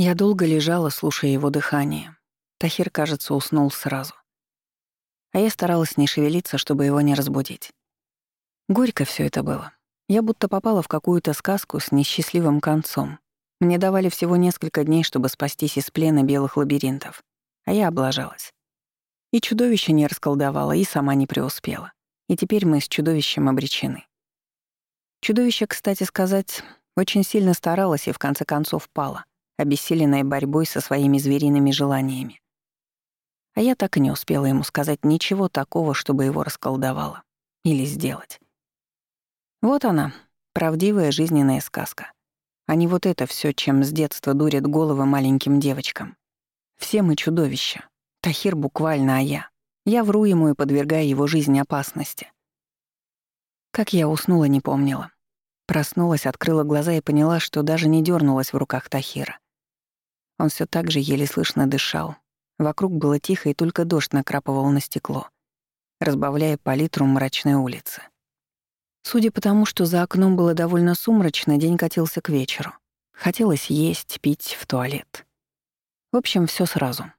Я долго лежала, слушая его дыхание. Тахир, кажется, уснул сразу. А я старалась не шевелиться, чтобы его не разбудить. Горько все это было. Я будто попала в какую-то сказку с несчастливым концом. Мне давали всего несколько дней, чтобы спастись из плена белых лабиринтов, а я облажалась. И чудовище не расколдовало, и сама не преуспела. И теперь мы с чудовищем обречены. Чудовище, кстати сказать, очень сильно старалось и в конце концов пало обессиленной борьбой со своими звериными желаниями. А я так и не успела ему сказать ничего такого, чтобы его расколдовало. Или сделать. Вот она, правдивая жизненная сказка. А не вот это все, чем с детства дурят головы маленьким девочкам. Все мы чудовища. Тахир буквально, а я. Я вру ему и подвергаю его жизни опасности. Как я уснула, не помнила. Проснулась, открыла глаза и поняла, что даже не дернулась в руках Тахира. Он все так же еле слышно дышал. Вокруг было тихо, и только дождь накрапывал на стекло, разбавляя палитру мрачной улицы. Судя по тому, что за окном было довольно сумрачно, день катился к вечеру. Хотелось есть, пить, в туалет. В общем, все сразу.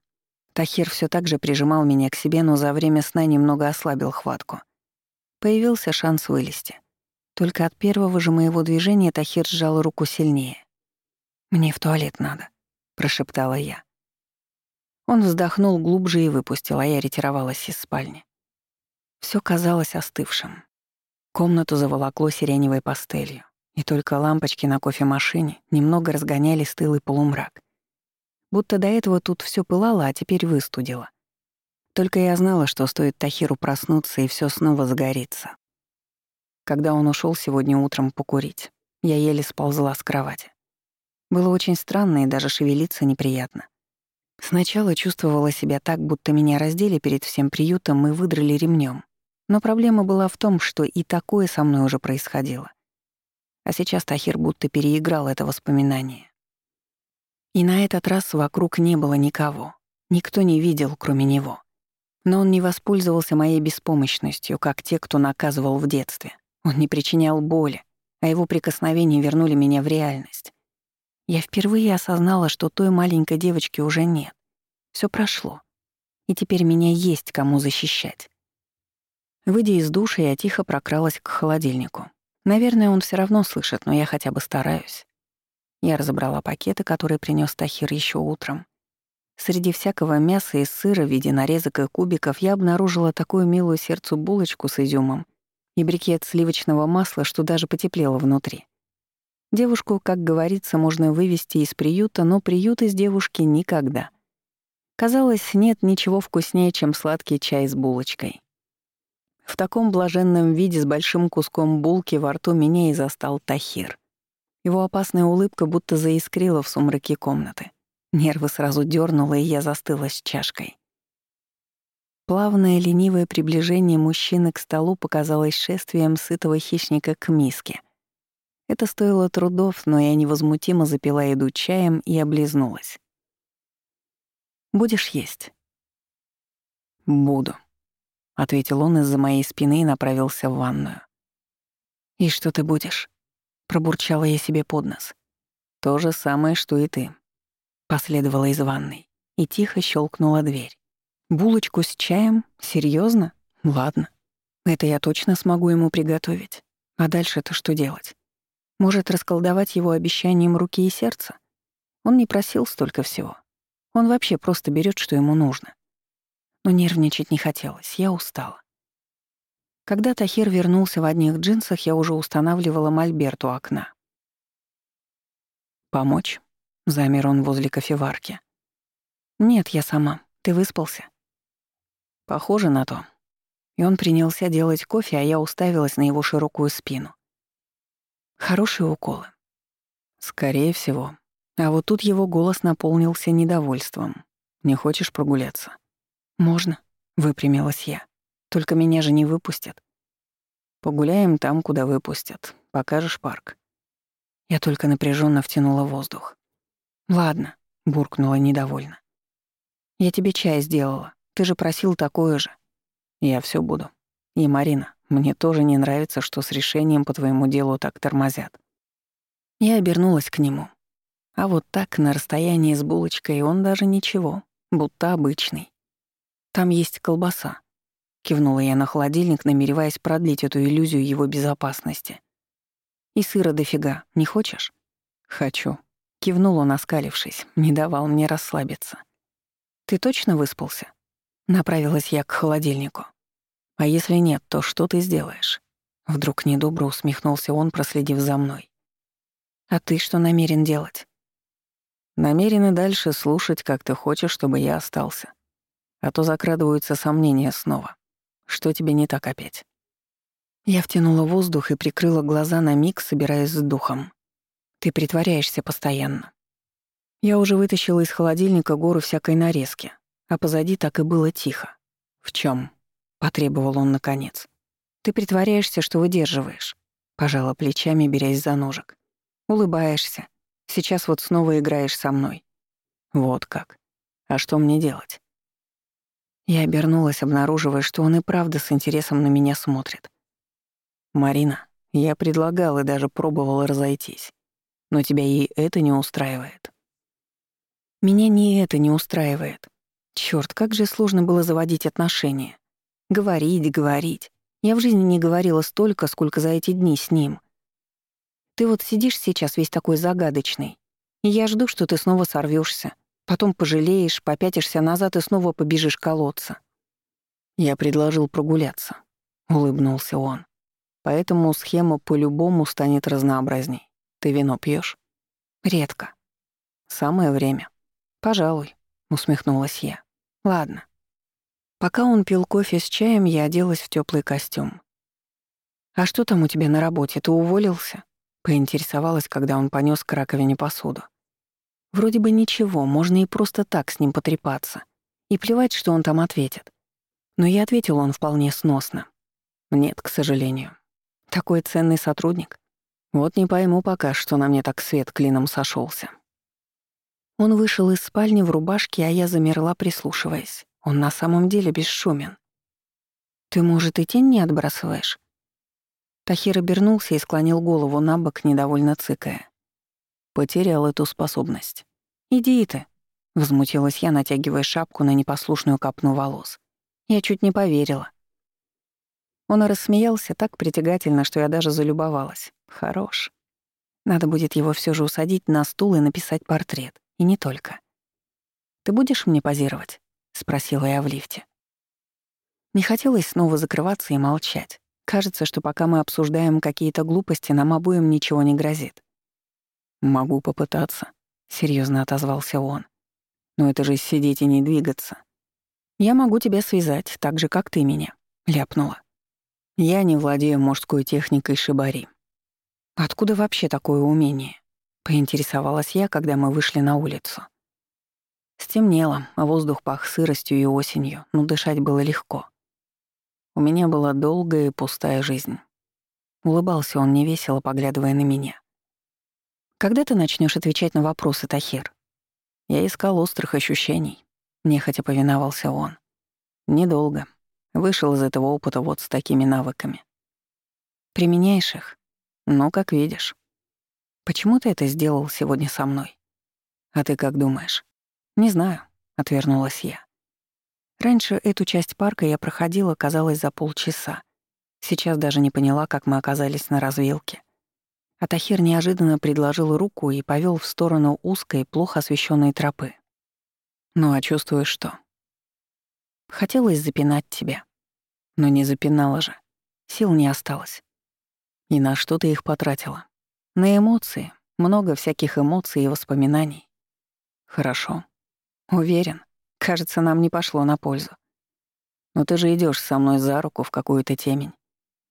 Тахир все так же прижимал меня к себе, но за время сна немного ослабил хватку. Появился шанс вылезти. Только от первого же моего движения Тахир сжал руку сильнее. «Мне в туалет надо», прошептала я. Он вздохнул глубже и выпустил, а я ретировалась из спальни. Все казалось остывшим. Комнату заволокло сиреневой пастелью, и только лампочки на кофемашине немного разгоняли стылый полумрак. Будто до этого тут все пылало, а теперь выстудило. Только я знала, что стоит Тахиру проснуться, и все снова загорится. Когда он ушел сегодня утром покурить, я еле сползла с кровати. Было очень странно и даже шевелиться неприятно. Сначала чувствовала себя так, будто меня раздели перед всем приютом и выдрали ремнем. Но проблема была в том, что и такое со мной уже происходило. А сейчас Тахир будто переиграл это воспоминание. И на этот раз вокруг не было никого. Никто не видел, кроме него. Но он не воспользовался моей беспомощностью, как те, кто наказывал в детстве. Он не причинял боли, а его прикосновения вернули меня в реальность. Я впервые осознала, что той маленькой девочки уже нет. Все прошло. И теперь меня есть кому защищать. Выйдя из душа, я тихо прокралась к холодильнику. Наверное, он все равно слышит, но я хотя бы стараюсь. Я разобрала пакеты, которые принес Тахир еще утром. Среди всякого мяса и сыра в виде нарезок и кубиков я обнаружила такую милую сердцу булочку с изюмом и брикет сливочного масла, что даже потеплело внутри. Девушку, как говорится, можно вывести из приюта, но приют из девушки никогда. Казалось, нет ничего вкуснее, чем сладкий чай с булочкой. В таком блаженном виде с большим куском булки во рту меня и застал Тахир. Его опасная улыбка будто заискрила в сумраке комнаты. Нервы сразу дернуло, и я застыла с чашкой. Плавное ленивое приближение мужчины к столу показалось шествием сытого хищника к миске — это стоило трудов, но я невозмутимо запила еду чаем и облизнулась. «Будешь есть?» «Буду», — ответил он из-за моей спины и направился в ванную. «И что ты будешь?» — пробурчала я себе под нос. «То же самое, что и ты», — последовала из ванной и тихо щелкнула дверь. «Булочку с чаем? Серьезно? Ладно. Это я точно смогу ему приготовить. А дальше-то что делать?» Может, расколдовать его обещанием руки и сердца? Он не просил столько всего. Он вообще просто берет, что ему нужно. Но нервничать не хотелось, я устала. Когда Тахир вернулся в одних джинсах, я уже устанавливала мольберт у окна. «Помочь?» — замер он возле кофеварки. «Нет, я сама. Ты выспался?» «Похоже на то». И он принялся делать кофе, а я уставилась на его широкую спину. Хорошие уколы. Скорее всего. А вот тут его голос наполнился недовольством. Не хочешь прогуляться? Можно, выпрямилась я. Только меня же не выпустят. Погуляем там, куда выпустят. Покажешь парк. Я только напряженно втянула воздух. Ладно, буркнула недовольно. Я тебе чай сделала. Ты же просил такое же. Я все буду. И Марина, мне тоже не нравится, что с решением по твоему делу так тормозят. Я обернулась к нему. А вот так, на расстоянии с булочкой, он даже ничего, будто обычный. Там есть колбаса. Кивнула я на холодильник, намереваясь продлить эту иллюзию его безопасности. И сыра дофига, не хочешь? Хочу. Кивнул он, оскалившись, не давал мне расслабиться. Ты точно выспался? Направилась я к холодильнику. А если нет, то что ты сделаешь? Вдруг недобро усмехнулся он, проследив за мной. А ты что намерен делать? Намерен и дальше слушать, как ты хочешь, чтобы я остался. А то закрадываются сомнения снова. Что тебе не так опять? Я втянула воздух и прикрыла глаза на миг, собираясь с духом. Ты притворяешься постоянно. Я уже вытащила из холодильника гору всякой нарезки, а позади так и было тихо. «В чем? Потребовал он наконец. «Ты притворяешься, что выдерживаешь», — пожала плечами, берясь за ножик. «Улыбаешься. Сейчас вот снова играешь со мной». «Вот как. А что мне делать?» Я обернулась, обнаруживая, что он и правда с интересом на меня смотрит. «Марина, я предлагал и даже пробовал разойтись. Но тебя и это не устраивает». «Меня не это не устраивает. Чёрт, как же сложно было заводить отношения. Говорить, говорить. Я в жизни не говорила столько, сколько за эти дни с ним. Ты вот сидишь сейчас весь такой загадочный, и я жду, что ты снова сорвешься, потом пожалеешь, попятишься назад и снова побежишь колоться. Я предложил прогуляться, улыбнулся он. Поэтому схема по-любому станет разнообразней. Ты вино пьешь? Редко. Самое время. Пожалуй, усмехнулась я. Ладно. Пока он пил кофе с чаем, я оделась в теплый костюм. «А что там у тебя на работе? Ты уволился?» Поинтересовалась, когда он понёс к раковине посуду. Вроде бы ничего, можно и просто так с ним потрепаться. И плевать, что он там ответит. Но я ответил он вполне сносно. Нет, к сожалению. Такой ценный сотрудник. Вот не пойму пока, что на мне так свет клином сошелся. Он вышел из спальни в рубашке, а я замерла, прислушиваясь. Он на самом деле бесшумен. «Ты, может, и тень не отбрасываешь?» Тахир обернулся и склонил голову на бок, недовольно цыкая. Потерял эту способность. «Иди ты», — возмутилась я, натягивая шапку на непослушную капну волос. Я чуть не поверила. Он рассмеялся так притягательно, что я даже залюбовалась. Хорош. Надо будет его все же усадить на стул и написать портрет. И не только. «Ты будешь мне позировать?» — спросила я в лифте. Не хотелось снова закрываться и молчать. Кажется, что пока мы обсуждаем какие-то глупости, нам обоим ничего не грозит. «Могу попытаться», — серьезно отозвался он. «Но это же сидеть и не двигаться. Я могу тебя связать, так же, как ты меня», — ляпнула. «Я не владею мужской техникой шибари». «Откуда вообще такое умение?» — поинтересовалась я, когда мы вышли на улицу. Стемнело, а воздух пах сыростью и осенью, но дышать было легко. У меня была долгая и пустая жизнь. Улыбался он невесело, поглядывая на меня. «Когда ты начнешь отвечать на вопросы, Тахир?» Я искал острых ощущений. Нехотя повиновался он. Недолго. Вышел из этого опыта вот с такими навыками. Применяешь их? Ну, как видишь. Почему ты это сделал сегодня со мной? А ты как думаешь? Не знаю, отвернулась я. Раньше эту часть парка я проходила, казалось, за полчаса. Сейчас даже не поняла, как мы оказались на развилке. А Тахир неожиданно предложил руку и повел в сторону узкой, плохо освещенной тропы. «Ну а чувствуешь что?» «Хотелось запинать тебя. Но не запинала же. Сил не осталось. И на что ты их потратила? На эмоции. Много всяких эмоций и воспоминаний. Хорошо. Уверен. Кажется, нам не пошло на пользу. Но ты же идешь со мной за руку в какую-то темень.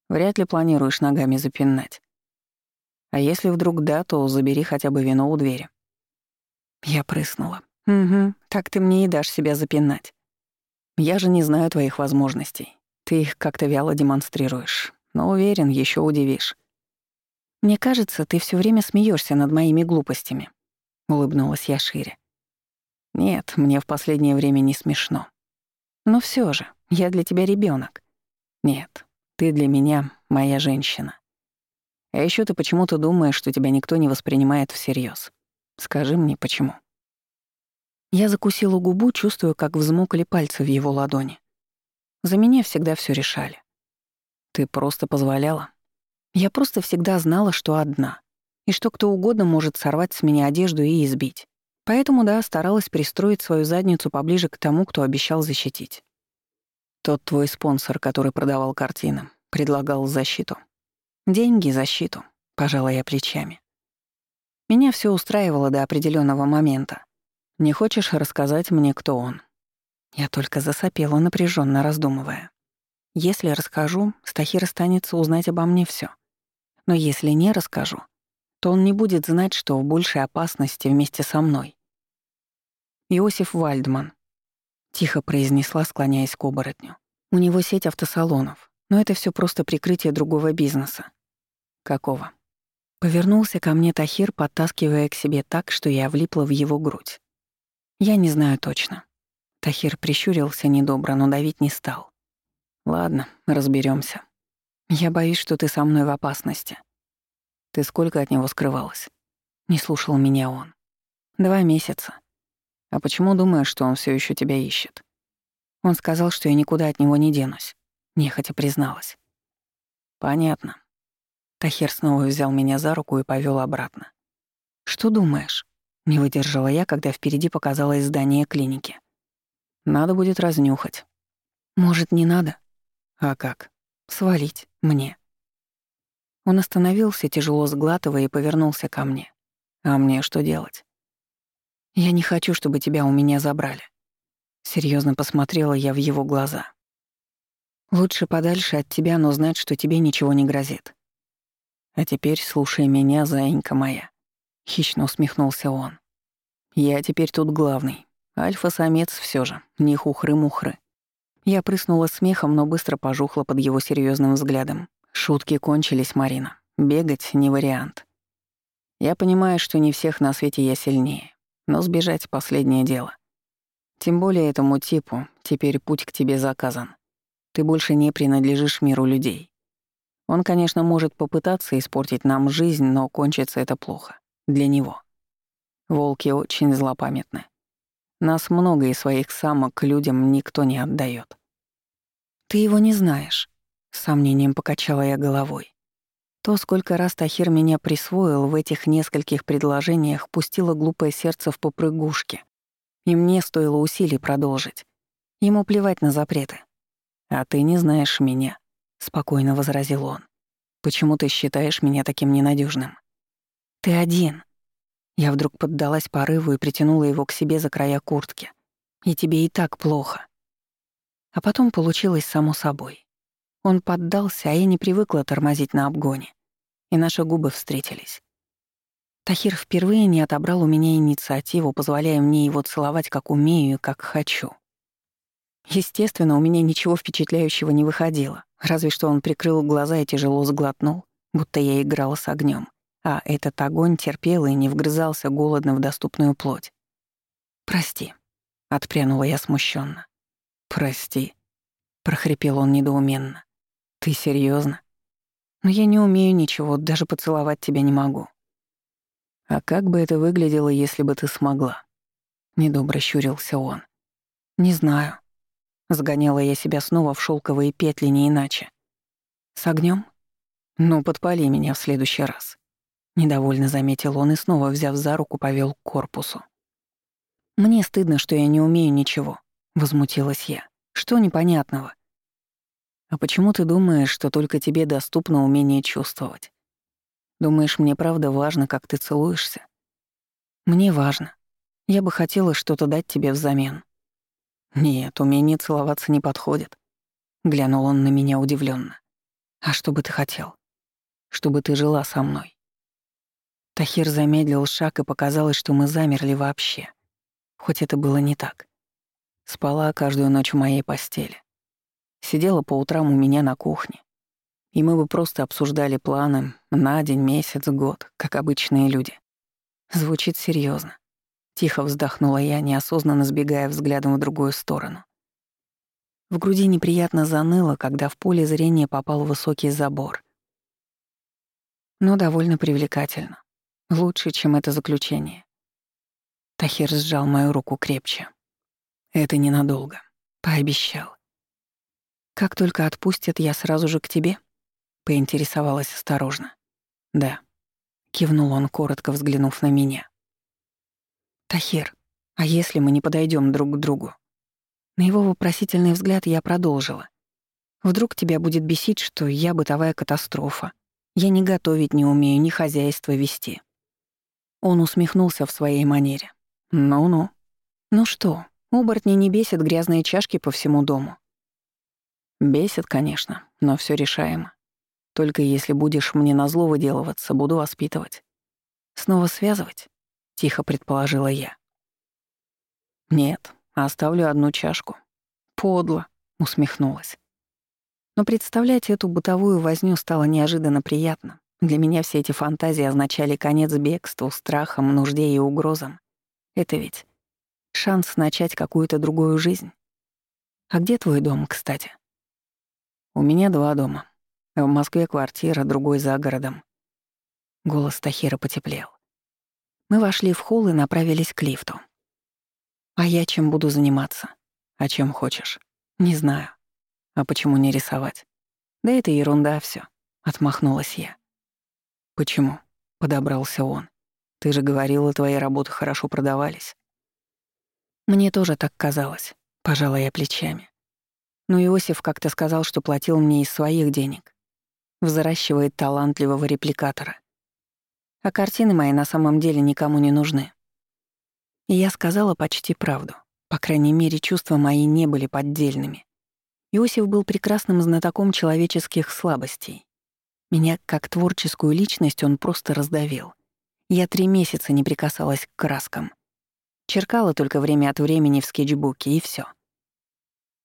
Вряд ли планируешь ногами запинать. А если вдруг да, то забери хотя бы вино у двери. Я прыснула. Угу, так ты мне и дашь себя запинать. Я же не знаю твоих возможностей. Ты их как-то вяло демонстрируешь. Но уверен, еще удивишь. Мне кажется, ты все время смеешься над моими глупостями. Улыбнулась я шире. Нет, мне в последнее время не смешно. Но все же, я для тебя ребенок. Нет, ты для меня моя женщина. А еще ты почему-то думаешь, что тебя никто не воспринимает всерьез. Скажи мне, почему?» Я закусила губу, чувствуя, как взмокли пальцы в его ладони. За меня всегда все решали. Ты просто позволяла. Я просто всегда знала, что одна, и что кто угодно может сорвать с меня одежду и избить. Поэтому, да, старалась пристроить свою задницу поближе к тому, кто обещал защитить. Тот твой спонсор, который продавал картины, предлагал защиту. Деньги — защиту, пожала я плечами. Меня все устраивало до определенного момента. Не хочешь рассказать мне, кто он? Я только засопела, напряженно раздумывая. Если расскажу, Стахир останется узнать обо мне все. Но если не расскажу, то он не будет знать, что в большей опасности вместе со мной. Иосиф Вальдман. Тихо произнесла, склоняясь к оборотню. У него сеть автосалонов, но это все просто прикрытие другого бизнеса. Какого? Повернулся ко мне Тахир, подтаскивая к себе так, что я влипла в его грудь. Я не знаю точно. Тахир прищурился недобро, но давить не стал. Ладно, разберемся. Я боюсь, что ты со мной в опасности. Ты сколько от него скрывалась? Не слушал меня он. Два месяца. А почему думаешь, что он все еще тебя ищет? Он сказал, что я никуда от него не денусь. Нехотя призналась. Понятно. Тахир снова взял меня за руку и повел обратно. Что думаешь? Не выдержала я, когда впереди показалось здание клиники. Надо будет разнюхать. Может, не надо? А как? Свалить мне. Он остановился, тяжело сглатывая, и повернулся ко мне. А мне что делать? Я не хочу, чтобы тебя у меня забрали. Серьезно посмотрела я в его глаза. Лучше подальше от тебя, но знать, что тебе ничего не грозит. А теперь слушай меня, заинька моя. Хищно усмехнулся он. Я теперь тут главный. Альфа-самец все же, не хухры-мухры. Я прыснула смехом, но быстро пожухла под его серьезным взглядом. Шутки кончились, Марина. Бегать не вариант. Я понимаю, что не всех на свете я сильнее, но сбежать — последнее дело. Тем более этому типу теперь путь к тебе заказан. Ты больше не принадлежишь миру людей. Он, конечно, может попытаться испортить нам жизнь, но кончится это плохо. Для него. Волки очень злопамятны. Нас много, и своих самок людям никто не отдает. «Ты его не знаешь», — с сомнением покачала я головой. То, сколько раз Тахир меня присвоил в этих нескольких предложениях, пустило глупое сердце в попрыгушки. И мне стоило усилий продолжить. Ему плевать на запреты. «А ты не знаешь меня», — спокойно возразил он. «Почему ты считаешь меня таким ненадежным? «Ты один», я вдруг поддалась порыву и притянула его к себе за края куртки. «И тебе и так плохо». А потом получилось само собой. Он поддался, а я не привыкла тормозить на обгоне. И наши губы встретились. Тахир впервые не отобрал у меня инициативу, позволяя мне его целовать как умею и как хочу. Естественно, у меня ничего впечатляющего не выходило, разве что он прикрыл глаза и тяжело сглотнул, будто я играла с огнем а этот огонь терпел и не вгрызался голодно в доступную плоть. «Прости», — отпрянула я смущенно. «Прости», — прохрипел он недоуменно. «Ты серьезно? Но я не умею ничего, даже поцеловать тебя не могу». «А как бы это выглядело, если бы ты смогла?» Недобро щурился он. «Не знаю». Сгоняла я себя снова в шелковые петли, не иначе. «С огнем? Ну, подпали меня в следующий раз». Недовольно заметил он и снова, взяв за руку, повел к корпусу. «Мне стыдно, что я не умею ничего», — возмутилась я. «Что непонятного?» «А почему ты думаешь, что только тебе доступно умение чувствовать? Думаешь, мне правда важно, как ты целуешься?» «Мне важно. Я бы хотела что-то дать тебе взамен». «Нет, умение целоваться не подходит», — глянул он на меня удивленно. «А что бы ты хотел?» «Чтобы ты жила со мной. Тахир замедлил шаг, и показалось, что мы замерли вообще. Хоть это было не так. Спала каждую ночь в моей постели. Сидела по утрам у меня на кухне. И мы бы просто обсуждали планы на день, месяц, год, как обычные люди. Звучит серьезно. Тихо вздохнула я, неосознанно сбегая взглядом в другую сторону. В груди неприятно заныло, когда в поле зрения попал высокий забор. Но довольно привлекательно. Лучше, чем это заключение. Тахир сжал мою руку крепче. Это ненадолго. Пообещал. Как только отпустят, я сразу же к тебе? Поинтересовалась осторожно. Да. Кивнул он, коротко взглянув на меня. Тахир, а если мы не подойдем друг к другу? На его вопросительный взгляд я продолжила. Вдруг тебя будет бесить, что я бытовая катастрофа. Я ни готовить не умею, ни хозяйство вести. Он усмехнулся в своей манере. Ну-ну. Ну что, оборотни не бесят грязные чашки по всему дому. Бесит, конечно, но все решаемо. Только если будешь мне на зло выделываться, буду воспитывать. Снова связывать? Тихо предположила я. Нет, оставлю одну чашку. Подло, усмехнулась. Но представлять эту бытовую возню стало неожиданно приятно. Для меня все эти фантазии означали конец бегству, страхам, нужде и угрозам. Это ведь шанс начать какую-то другую жизнь. А где твой дом, кстати? У меня два дома. В Москве квартира, другой за городом. Голос Тахира потеплел. Мы вошли в холл и направились к лифту. А я чем буду заниматься? А чем хочешь? Не знаю. А почему не рисовать? Да это ерунда все. отмахнулась я. Почему? подобрался он. Ты же говорила, твои работы хорошо продавались. Мне тоже так казалось, пожала я плечами. Но Иосиф как-то сказал, что платил мне из своих денег. Взращивает талантливого репликатора. А картины мои на самом деле никому не нужны. И я сказала почти правду. По крайней мере, чувства мои не были поддельными. Иосиф был прекрасным знатоком человеческих слабостей. Меня, как творческую личность, он просто раздавил. Я три месяца не прикасалась к краскам. Черкала только время от времени в скетчбуке, и все.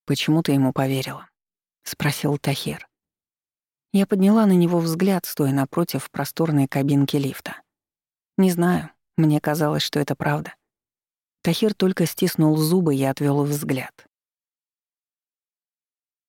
«Почему ты ему поверила?» — спросил Тахир. Я подняла на него взгляд, стоя напротив просторной кабинки лифта. Не знаю, мне казалось, что это правда. Тахир только стиснул зубы и отвел взгляд.